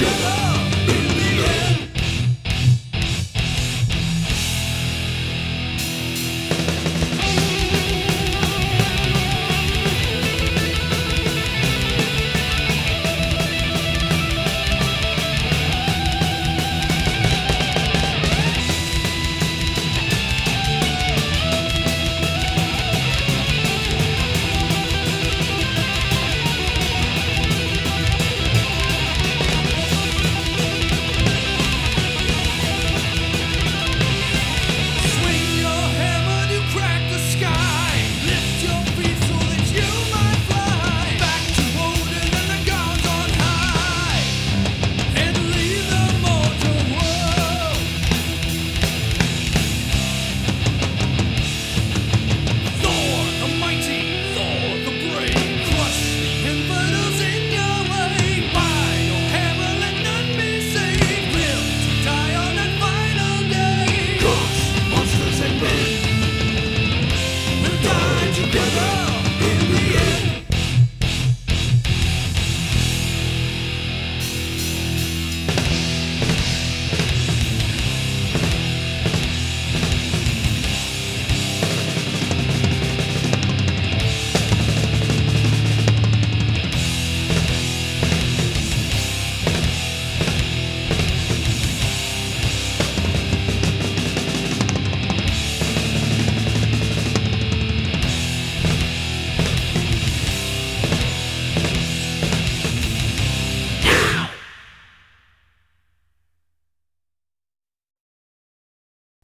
Yeah.